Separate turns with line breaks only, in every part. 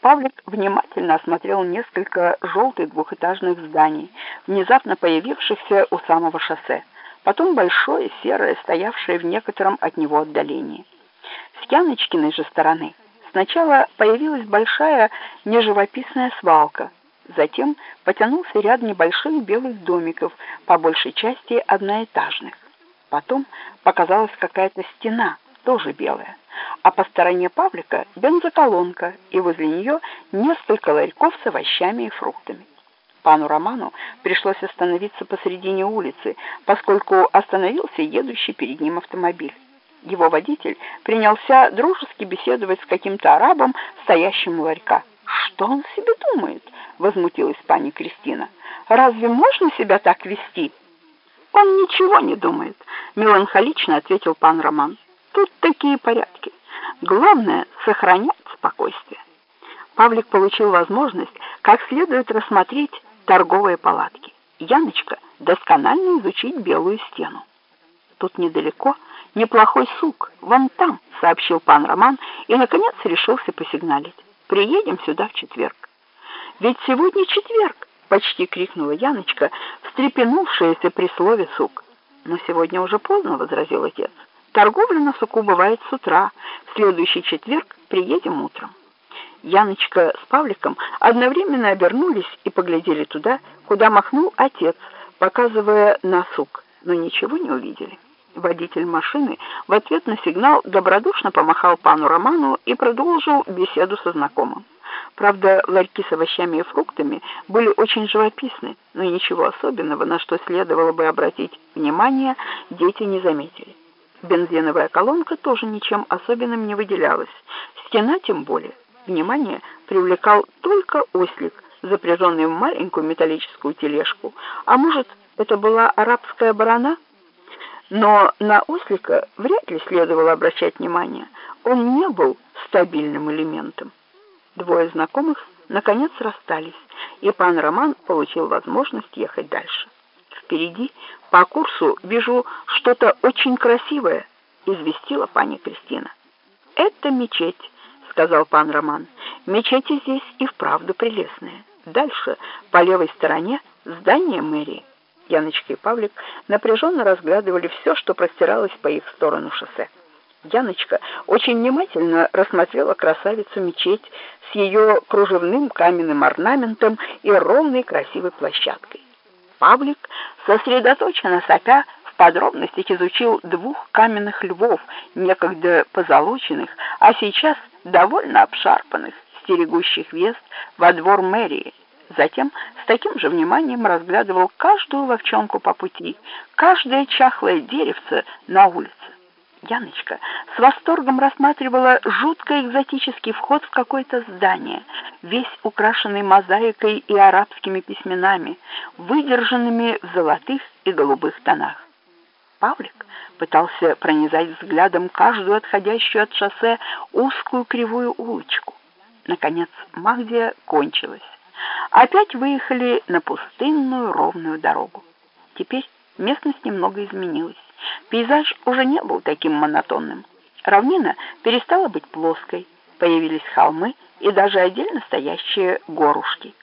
Павлик внимательно осмотрел несколько желтых двухэтажных зданий, внезапно появившихся у самого шоссе, потом большое серое, стоявшее в некотором от него отдалении. С Яночкиной же стороны сначала появилась большая неживописная свалка, затем потянулся ряд небольших белых домиков, по большей части одноэтажных. Потом показалась какая-то стена, тоже белая а по стороне Павлика бензоколонка, и возле нее несколько ларьков с овощами и фруктами. Пану Роману пришлось остановиться посредине улицы, поскольку остановился едущий перед ним автомобиль. Его водитель принялся дружески беседовать с каким-то арабом, стоящим у ларька. «Что он себе думает?» — возмутилась пани Кристина. «Разве можно себя так вести?» «Он ничего не думает», — меланхолично ответил пан Роман. «Тут такие порядки. Главное — сохранять спокойствие. Павлик получил возможность как следует рассмотреть торговые палатки. Яночка досконально изучить белую стену. Тут недалеко неплохой сук, вон там, сообщил пан Роман и, наконец, решился посигналить. Приедем сюда в четверг. Ведь сегодня четверг, почти крикнула Яночка, встрепенувшаяся при слове сук. Но сегодня уже поздно, возразил отец. Торговля на суку бывает с утра. В следующий четверг приедем утром. Яночка с Павликом одновременно обернулись и поглядели туда, куда махнул отец, показывая на сук, но ничего не увидели. Водитель машины в ответ на сигнал добродушно помахал пану Роману и продолжил беседу со знакомым. Правда, ларьки с овощами и фруктами были очень живописны, но ничего особенного, на что следовало бы обратить внимание, дети не заметили. Бензиновая колонка тоже ничем особенным не выделялась. Стена тем более. Внимание привлекал только ослик, запряженный в маленькую металлическую тележку. А может, это была арабская барана? Но на ослика вряд ли следовало обращать внимание. Он не был стабильным элементом. Двое знакомых наконец расстались, и пан Роман получил возможность ехать дальше. Впереди по курсу вижу что-то очень красивое, известила пани Кристина. Это мечеть, сказал пан Роман. Мечети здесь и вправду прелестные. Дальше, по левой стороне, здание мэрии. Яночка и Павлик напряженно разглядывали все, что простиралось по их сторону шоссе. Яночка очень внимательно рассмотрела красавицу мечеть с ее кружевным каменным орнаментом и ровной красивой площадкой. Павлик, сосредоточенно сопя, в подробностях изучил двух каменных львов, некогда позолоченных, а сейчас довольно обшарпанных, стерегущих въезд во двор мэрии. Затем с таким же вниманием разглядывал каждую ловчонку по пути, каждое чахлое деревце на улице. Яночка с восторгом рассматривала жутко экзотический вход в какое-то здание, весь украшенный мозаикой и арабскими письменами, выдержанными в золотых и голубых тонах. Павлик пытался пронизать взглядом каждую отходящую от шоссе узкую кривую улочку. Наконец, Магдия кончилась. Опять выехали на пустынную ровную дорогу. Теперь местность немного изменилась. Пейзаж уже не был таким монотонным. Равнина перестала быть плоской, появились холмы и даже отдельно стоящие горушки.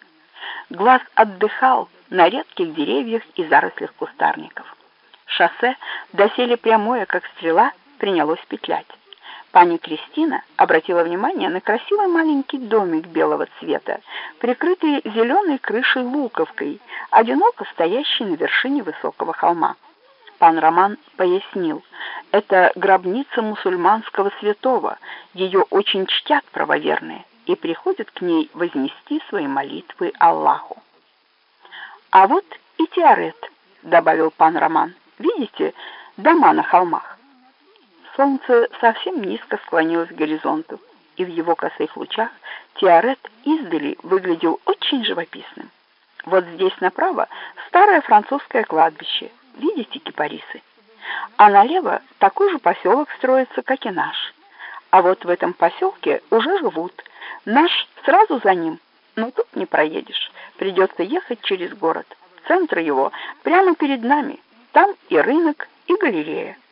Глаз отдыхал на редких деревьях и зарослях кустарников. Шоссе, доселе прямое, как стрела, принялось петлять. Пани Кристина обратила внимание на красивый маленький домик белого цвета, прикрытый зеленой крышей луковкой, одиноко стоящий на вершине высокого холма. Пан Роман пояснил, это гробница мусульманского святого, ее очень чтят правоверные и приходят к ней вознести свои молитвы Аллаху. А вот и Тиарет, добавил пан Роман. Видите, дома на холмах. Солнце совсем низко склонилось к горизонту, и в его косых лучах Тиарет издали выглядел очень живописным. Вот здесь направо старое французское кладбище. Видите кипарисы? А налево такой же поселок строится, как и наш. А вот в этом поселке уже живут. Наш сразу за ним, но тут не проедешь. Придется ехать через город. Центр его прямо перед нами. Там и рынок, и галерея.